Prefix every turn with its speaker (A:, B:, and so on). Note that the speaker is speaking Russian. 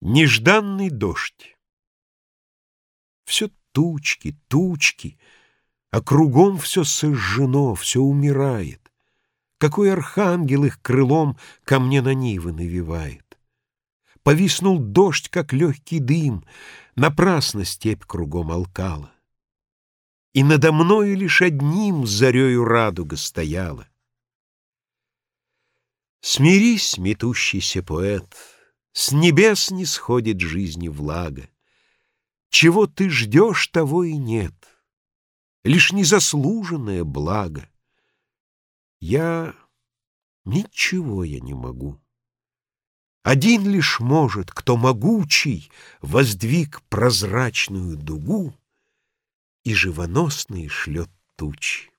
A: Нежданный дождь. Все тучки, тучки, а кругом все сожжено, все умирает. Какой архангел их крылом ко мне на нивы навевает? Повиснул дождь, как легкий дым, напрасно степь кругом алкала. И надо мною лишь одним зарею радуга стояла. Смирись, метущийся поэт, — с небес не сходит жизни влага. Чего ты ждешь, того и нет. Лишь незаслуженное благо. Я... ничего я не могу. Один лишь может, кто могучий, Воздвиг прозрачную дугу И живоносные шлет тучи.